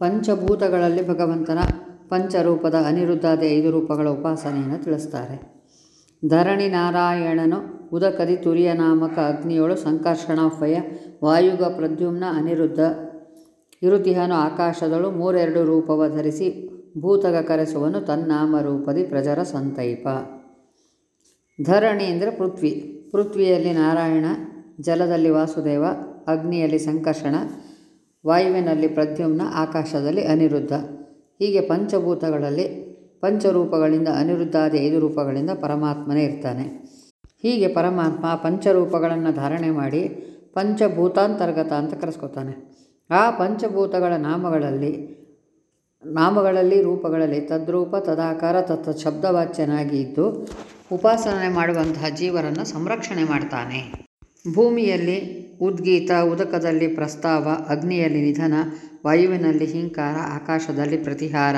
ಪಂಚಭೂತಗಳಲ್ಲಿ ಭಗವಂತನ ಪಂಚರೂಪದ ಅನಿರುದ್ಧಾದಿ ಐದು ರೂಪಗಳ ಉಪಾಸನೆಯನ್ನು ತಿಳಿಸ್ತಾರೆ. ಧರಣಿ ನಾರಾಯಣನು ಉದಕದಿ ತುರಿಯ ನಾಮಕ ಅಗ್ನಿಯೋಳು ಸಂಕರ್ಷಣ ಫಯ ವಾಯುಗ ಪ್ರದ್ಯುಮ್ನ ಅನಿರುದ್ಧ ಇರುತಿಹನು ಆಕಾಶದಳು ಮೂರೆರಡು ರೂಪವ ಧರಿಸಿ ಭೂತಗ ಕರೆಸುವನು ತನ್ನಾಮ ರೂಪದಿ ಪ್ರಜರ ಸಂತೈಪ. ಧರಣಿ ಅಂದರೆ ಪೃಥ್ವಿ. ಪೃಥ್ವಿಯಲ್ಲಿ ನಾರಾಯಣ, ಜಲದಲ್ಲಿ ವಾಸುದೇವ, ಅಗ್ನಿಯಲ್ಲಿ ಸಂಕರ್ಷಣ ವಾಯುವಿನಲ್ಲಿ ಪ್ರದ್ಯುಮ್ನ ಆಕಾಶದಲ್ಲಿ ಅನಿರುದ್ಧ. ಹೀಗೆ ಪಂಚಭೂತಗಳಲ್ಲಿ ಪಂಚರೂಪಗಳಿಂದ ಅನಿರುದ್ಧಾದಿ ಐದು ರೂಪಗಳಿಂದ ಪರಮಾತ್ಮನೇ ಇರ್ತಾನೆ. ಹೀಗೆ ಪರಮಾತ್ಮ ಪಂಚರೂಪಗಳನ್ನು ಧಾರಣೆ ಮಾಡಿ ಪಂಚಭೂತಾಂತರ್ಗತ ಅಂತ ಕರೆಸ್ಕೊತಾನೆ. ಆ ಪಂಚಭೂತಗಳ ನಾಮಗಳಲ್ಲಿ ನಾಮಗಳಲ್ಲಿ, ರೂಪಗಳಲ್ಲಿ ತದ್ರೂಪ, ತದಾಕಾರ ತತ್ವ ಶಬ್ದವಾಚ್ಯನಾಗಿ ಇದ್ದು ಉಪಾಸನೆ ಮಾಡುವಂತಹ ಜೀವರನ್ನು ಸಂರಕ್ಷಣೆ ಮಾಡ್ತಾನೆ. ಭೂಮಿಯಲ್ಲಿ ಉದ್ಗೀತ, ಉದಕದಲ್ಲಿ ಪ್ರಸ್ತಾವ, ಅಗ್ನಿಯಲ್ಲಿ ನಿಧನ, ವಾಯುವಿನಲ್ಲಿ ಹಿಂಕಾರ, ಆಕಾಶದಲ್ಲಿ ಪ್ರತಿಹಾರ.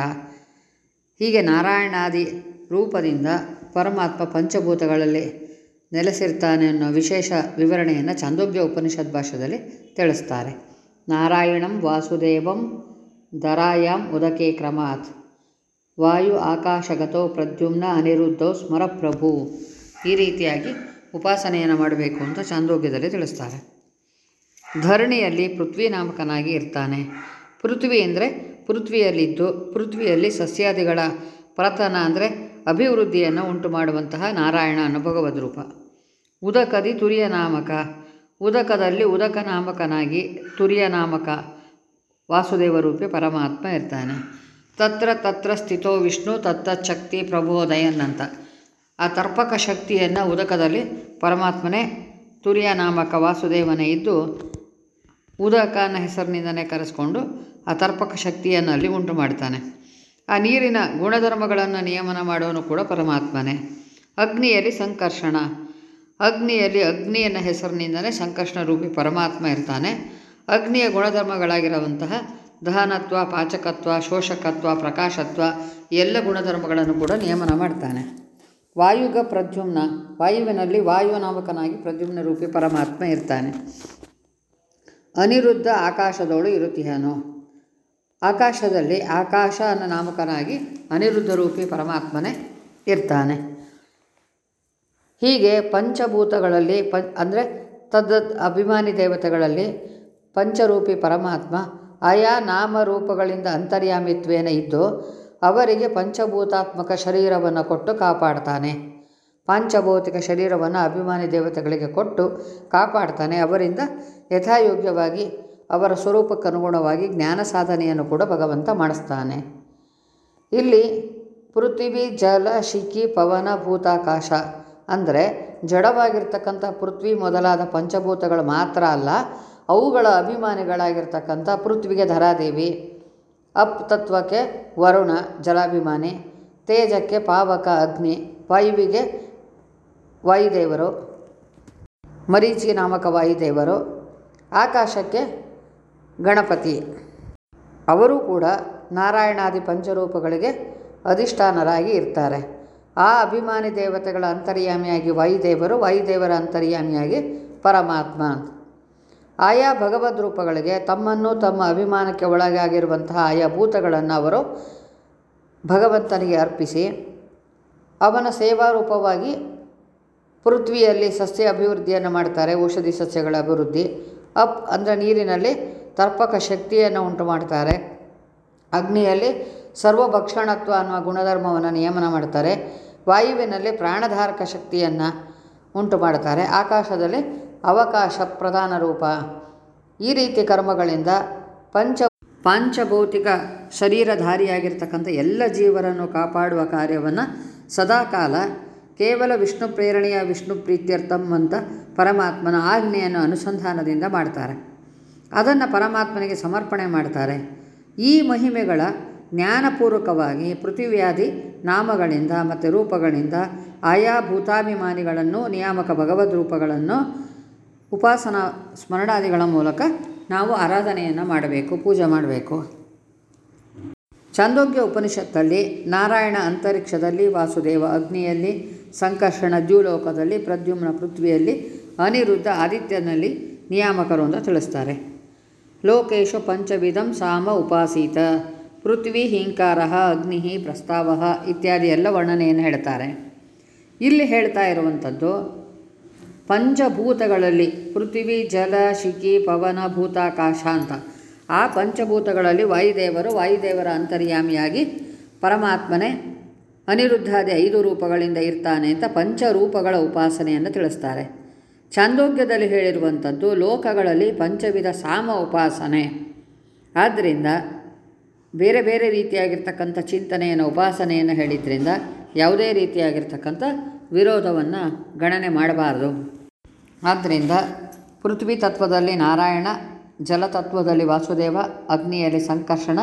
ಹೀಗೆ ನಾರಾಯಣಾದಿ ರೂಪದಿಂದ ಪರಮಾತ್ಮ ಪಂಚಭೂತಗಳಲ್ಲಿ ನೆಲೆಸಿರ್ತಾನೆ ಅನ್ನೋ ವಿಶೇಷ ವಿವರಣೆಯನ್ನು ಚಾಂದೋಗ್ಯ ಉಪನಿಷತ್ ಭಾಷೆಯಲ್ಲಿ ತಿಳಿಸ್ತಾರೆ. ನಾರಾಯಣಂ ವಾಸುದೇವಂ ದರಾಯಾಂ ಉದಕೆ ಕ್ರಮಾತ್. ವಾಯು ಆಕಾಶಗತೋ ಪ್ರದ್ಯುಮ್ನ ಅನಿರುದ್ಧೋ ಸ್ಮರಪ್ರಭು. ಈ ರೀತಿಯಾಗಿ ಉಪಾಸನೆಯನ್ನು ಮಾಡಬೇಕು ಅಂತ ಚಾಂದೋಗ್ಯದಲ್ಲಿ ತಿಳಿಸ್ತಾರೆ. ಧರಣಿಯಲ್ಲಿ ಪೃಥ್ವಿ ನಾಮಕನಾಗಿ ಇರ್ತಾನೆ. ಪೃಥ್ವಿ ಅಂದರೆ ಪೃಥ್ವಿಯಲ್ಲಿದ್ದು, ಪೃಥ್ವಿಯಲ್ಲಿ ಸಸ್ಯಾದಿಗಳ ಪ್ರತನ ಅಂದರೆ ಅಭಿವೃದ್ಧಿಯನ್ನು ಉಂಟು ಮಾಡುವಂತಹ ನಾರಾಯಣ ಅನ್ನೋ ಭಗವದ್ ರೂಪ. ಉದಕದಿ ತುರಿಯ ನಾಮಕ. ಉದಕದಲ್ಲಿ ಉದಕ ನಾಮಕನಾಗಿ ತುರಿಯ ನಾಮಕ ವಾಸುದೇವ ರೂಪಿ ಪರಮಾತ್ಮ ಇರ್ತಾನೆ. ತತ್ರ ತತ್ರ ಸ್ಥಿತೋ ವಿಷ್ಣು ತತ್ತಚ್ಛಕ್ತಿ ಪ್ರಬೋದಯನ್ ಅಂತ. ಆ ತರ್ಪಕ ಶಕ್ತಿಯನ್ನು ಉದಕದಲ್ಲಿ ಪರಮಾತ್ಮನೇ ತುರಿಯ ನಾಮಕ ವಾಸುದೇವನೇ ಇದ್ದು ಉದಕ ಹೆಸರಿನಿಂದಲೇ ಹೆಸರಿನಿಂದನೇ ಕರೆಸ್ಕೊಂಡು ಆ ತರ್ಪಕ ಶಕ್ತಿಯನ್ನು ಅಲ್ಲಿ ಉಂಟು ಮಾಡ್ತಾನೆ. ಆ ನೀರಿನ ಗುಣಧರ್ಮಗಳನ್ನು ನಿಯಮನ ಮಾಡೋನು ಕೂಡ ಪರಮಾತ್ಮನೇ. ಅಗ್ನಿಯಲ್ಲಿ ಸಂಕರ್ಷಣ. ಅಗ್ನಿಯಲ್ಲಿ ಅಗ್ನಿಯನ್ನ ಹೆಸರಿನಿಂದಲೇ ಸಂಕರ್ಷಣ ರೂಪಿ ಪರಮಾತ್ಮ ಇರ್ತಾನೆ. ಅಗ್ನಿಯ ಗುಣಧರ್ಮಗಳಾಗಿರುವಂತಹ ದಹನತ್ವ, ಪಾಚಕತ್ವ, ಶೋಷಕತ್ವ, ಪ್ರಕಾಶತ್ವ ಎಲ್ಲ ಗುಣಧರ್ಮಗಳನ್ನು ಕೂಡ ನಿಯಮನ ಮಾಡ್ತಾನೆ. ವಾಯುಗ ಪ್ರದ್ಯುಮ್ನ, ವಾಯುವಿನಲ್ಲಿ ವಾಯು ನಾಮಕನಾಗಿ ಪ್ರದ್ಯುಮ್ನ ರೂಪಿ ಪರಮಾತ್ಮ ಇರ್ತಾನೆ. ಅನಿರುದ್ಧ ಆಕಾಶದೋಳು ಇರುತ್ತೀಯನು ಆಕಾಶದಲ್ಲಿ ಆಕಾಶ ಅನ್ನೋ ನಾಮಕನಾಗಿ ಅನಿರುದ್ಧ ರೂಪಿ ಪರಮಾತ್ಮನೇ ಇರ್ತಾನೆ. ಹೀಗೆ ಪಂಚಭೂತಗಳಲ್ಲಿ ಪ, ಅಂದರೆ ತದ್ದ ಅಭಿಮಾನಿ ದೇವತೆಗಳಲ್ಲಿ ಪಂಚರೂಪಿ ಪರಮಾತ್ಮ ಆಯಾ ನಾಮರೂಪಗಳಿಂದ ಅಂತರ್ಯಾಮಿತ್ವೇನ ಇದ್ದು ಅವರಿಗೆ ಪಂಚಭೂತಾತ್ಮಕ ಶರೀರವನ್ನು ಕೊಟ್ಟು ಕಾಪಾಡ್ತಾನೆ. ಪಾಂಚಭೌತಿಕ ಶರೀರವನ್ನು ಅಭಿಮಾನಿ ದೇವತೆಗಳಿಗೆ ಕೊಟ್ಟು ಕಾಪಾಡ್ತಾನೆ. ಅವರಿಂದ ಯಥಾಯೋಗ್ಯವಾಗಿ ಅವರ ಸ್ವರೂಪಕ್ಕನುಗುಣವಾಗಿ ಜ್ಞಾನ ಸಾಧನೆಯನ್ನು ಕೂಡ ಭಗವಂತ ಮಾಡಿಸ್ತಾನೆ. ಇಲ್ಲಿ ಪೃಥ್ವಿ, ಜಲ, ಶಿಖಿ, ಪವನ, ಭೂತಾಕಾಶ ಅಂದರೆ ಜಡವಾಗಿರ್ತಕ್ಕಂಥ ಪೃಥ್ವಿ ಮೊದಲಾದ ಪಂಚಭೂತಗಳು ಮಾತ್ರ ಅಲ್ಲ, ಅವುಗಳ ಅಭಿಮಾನಿಗಳಾಗಿರ್ತಕ್ಕಂಥ ಪೃಥ್ವಿಗೆ ಧರಾದೇವಿ, ಅಪ್ ತತ್ವಕ್ಕೆ ವರುಣ, ಜಲಾಭಿಮಾನಿ, ತೇಜಕ್ಕೆ ಪಾವಕ ಅಗ್ನಿ, ವಾಯುವಿಗೆ ವಾಯುದೇವರು ಮರೀಚಿ ನಾಮಕ ವಾಯುದೇವರು, ಆಕಾಶಕ್ಕೆ ಗಣಪತಿ. ಅವರೂ ಕೂಡ ನಾರಾಯಣಾದಿ ಪಂಚರೂಪಗಳಿಗೆ ಅಧಿಷ್ಠಾನರಾಗಿ ಇರ್ತಾರೆ. ಆ ಅಭಿಮಾನಿ ದೇವತೆಗಳ ಅಂತರ್ಯಾಮಿಯಾಗಿ ವಾಯುದೇವರು, ವಾಯುದೇವರ ಅಂತರ್ಯಾಮಿಯಾಗಿ ಪರಮಾತ್ಮ. ಅಂತ ಆಯಾ ಭಗವದ್ ರೂಪಗಳಿಗೆ ತಮ್ಮನ್ನು ತಮ್ಮ ಅಭಿಮಾನಕ್ಕೆ ಒಳಗಾಗಿರುವಂತಹ ಆಯಾ ಭೂತಗಳನ್ನು ಅವರು ಭಗವಂತನಿಗೆ ಅರ್ಪಿಸಿ ಅವನ ಸೇವಾರೂಪವಾಗಿ ಪೃಥ್ವಿಯಲ್ಲಿ ಸಸ್ಯ ಅಭಿವೃದ್ಧಿಯನ್ನು ಮಾಡ್ತಾರೆ, ಔಷಧಿ ಸಸ್ಯಗಳ ಅಭಿವೃದ್ಧಿ. ಅಪ್ ಅಂದರೆ ನೀರಿನಲ್ಲಿ ತರ್ಪಕ ಶಕ್ತಿಯನ್ನು ಉಂಟು ಮಾಡ್ತಾರೆ. ಅಗ್ನಿಯಲ್ಲಿ ಸರ್ವಭಕ್ಷಣತ್ವ ಅನ್ನುವ ಗುಣಧರ್ಮವನ್ನು ನಿಯಮನ ಮಾಡ್ತಾರೆ. ವಾಯುವಿನಲ್ಲಿ ಪ್ರಾಣಧಾರಕ ಶಕ್ತಿಯನ್ನು ಉಂಟು ಮಾಡ್ತಾರೆ. ಆಕಾಶದಲ್ಲಿ ಅವಕಾಶ ಪ್ರಧಾನ ರೂಪ. ಈ ರೀತಿ ಕರ್ಮಗಳಿಂದ ಪಂಚ ಪಾಂಚಭೌತಿಕ ಶರೀರಧಾರಿಯಾಗಿರ್ತಕ್ಕಂಥ ಎಲ್ಲ ಜೀವರನ್ನು ಕಾಪಾಡುವ ಕಾರ್ಯವನ್ನು ಸದಾಕಾಲ ಕೇವಲ ವಿಷ್ಣು ಪ್ರೇರಣೆಯ ವಿಷ್ಣು ಪ್ರೀತ್ಯರ್ಥಂ ಅಂತ ಪರಮಾತ್ಮನ ಆಜ್ಞೆಯನ್ನು ಅನುಸಂಧಾನದಿಂದ ಮಾಡ್ತಾರೆ. ಅದನ್ನು ಪರಮಾತ್ಮನಿಗೆ ಸಮರ್ಪಣೆ ಮಾಡ್ತಾರೆ. ಈ ಮಹಿಮೆಗಳ ಜ್ಞಾನಪೂರ್ವಕವಾಗಿ ಪೃಥಿವ್ಯಾಧಿ ನಾಮಗಳಿಂದ ಮತ್ತು ರೂಪಗಳಿಂದ ಆಯಾ ಭೂತಾಭಿಮಾನಿಗಳನ್ನು ನಿಯಾಮಕ ಭಗವದ್ ರೂಪಗಳನ್ನು ಉಪಾಸನಾ ಸ್ಮರಣಾದಿಗಳ ಮೂಲಕ ನಾವು ಆರಾಧನೆಯನ್ನು ಮಾಡಬೇಕು, ಪೂಜೆ ಮಾಡಬೇಕು. ಚಾಂದೋಗ್ಯ ಉಪನಿಷತ್ತಲ್ಲಿ ನಾರಾಯಣ ಅಂತರಿಕ್ಷದಲ್ಲಿ ವಾಸುದೇವ ಅಗ್ನಿಯಲ್ಲಿ ಸಂಕರ್ಷಣ ದ್ಯೂಲೋಕದಲ್ಲಿ ಪ್ರದ್ಯುಮ್ನ ಪೃಥ್ವಿಯಲ್ಲಿ ಅನಿರುದ್ಧ ಆದಿತ್ಯನಲ್ಲಿ ನಿಯಾಮಕರು ಅಂತ ತಿಳಿಸ್ತಾರೆ. ಲೋಕೇಶು ಪಂಚವಿಧಂ ಸಾಮ ಉಪಾಸೀತ. ಪೃಥ್ವಿ ಹಿಂಕಾರ ಅಗ್ನಿ ಪ್ರಸ್ತಾವ ಇತ್ಯಾದಿ ಎಲ್ಲ ವರ್ಣನೆಯನ್ನು ಹೇಳ್ತಾರೆ. ಇಲ್ಲಿ ಹೇಳ್ತಾ ಇರುವಂಥದ್ದು, ಪಂಚಭೂತಗಳಲ್ಲಿ ಪೃಥ್ವಿ, ಜಲ, ಶಿಖಿ, ಪವನ, ಭೂತಾಕಾಶ ಅಂತ. ಆ ಪಂಚಭೂತಗಳಲ್ಲಿ ವಾಯುದೇವರು ವಾಯುದೇವರ ಅಂತರ್ಯಾಮಿಯಾಗಿ ಪರಮಾತ್ಮನೇ ಅನಿರುದ್ಧಾದಿ ಐದು ರೂಪಗಳಿಂದ ಇರ್ತಾನೆ ಅಂತ ಪಂಚರೂಪಗಳ ಉಪಾಸನೆಯನ್ನು ತಿಳಿಸ್ತಾರೆ. ಛಾಂದೋಗ್ಯದಲ್ಲಿ ಹೇಳಿರುವಂಥದ್ದು ಲೋಕಗಳಲ್ಲಿ ಪಂಚವಿಧ ಸಾಮ ಉಪಾಸನೆ. ಆದ್ದರಿಂದ ಬೇರೆ ಬೇರೆ ರೀತಿಯಾಗಿರ್ತಕ್ಕಂಥ ಚಿಂತನೆಯನ್ನು ಉಪಾಸನೆಯನ್ನು ಹೇಳಿದ್ರಿಂದ ಯಾವುದೇ ರೀತಿಯಾಗಿರ್ತಕ್ಕಂಥ ವಿರೋಧವನ್ನು ಗಣನೆ ಮಾಡಬಾರ್ದು. ಆದ್ದರಿಂದ ಪೃಥ್ವಿ ತತ್ವದಲ್ಲಿ ನಾರಾಯಣ ಜಲತತ್ವದಲ್ಲಿ ವಾಸುದೇವ, ಅಗ್ನಿಯಲ್ಲಿ ಸಂಕರ್ಷಣ,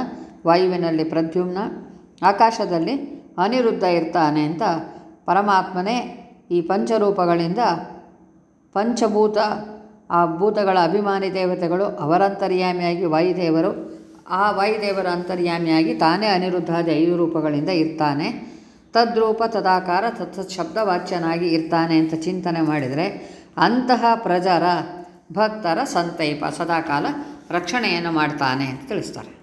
ವಾಯುವಿನಲ್ಲಿ ಪ್ರದ್ಯುಮ್ನ, ಆಕಾಶದಲ್ಲಿ ಅನಿರುದ್ಧ ಇರ್ತಾನೆ ಅಂತ ಪರಮಾತ್ಮನೇ ಈ ಪಂಚರೂಪಗಳಿಂದ ಪಂಚಭೂತ, ಆ ಭೂತಗಳ ಅಭಿಮಾನಿ ದೇವತೆಗಳು ಅವರಂತರ್ಯಾಮಿಯಾಗಿ ವಾಯುದೇವರು, ಆ ವಾಯುದೇವರ ಅಂತರ್ಯಾಮಿಯಾಗಿ ತಾನೇ ಅನಿರುದ್ಧಾದಿ ಐದು ರೂಪಗಳಿಂದ ಇರ್ತಾನೆ. ತದ್ರೂಪ ತದಾಕಾರ ತತ್ ಶಬ್ದವಾಚ್ಯನಾಗಿ ಇರ್ತಾನೆ ಅಂತ ಚಿಂತನೆ ಮಾಡಿದರೆ ಅಂತಹ ಪ್ರಜರ ಭಕ್ತರ ಸಂತೈಪ ಸದಾಕಾಲ ರಕ್ಷಣೆಯನ್ನು ಮಾಡ್ತಾನೆ ಅಂತ ತಿಳಿಸ್ತಾರೆ.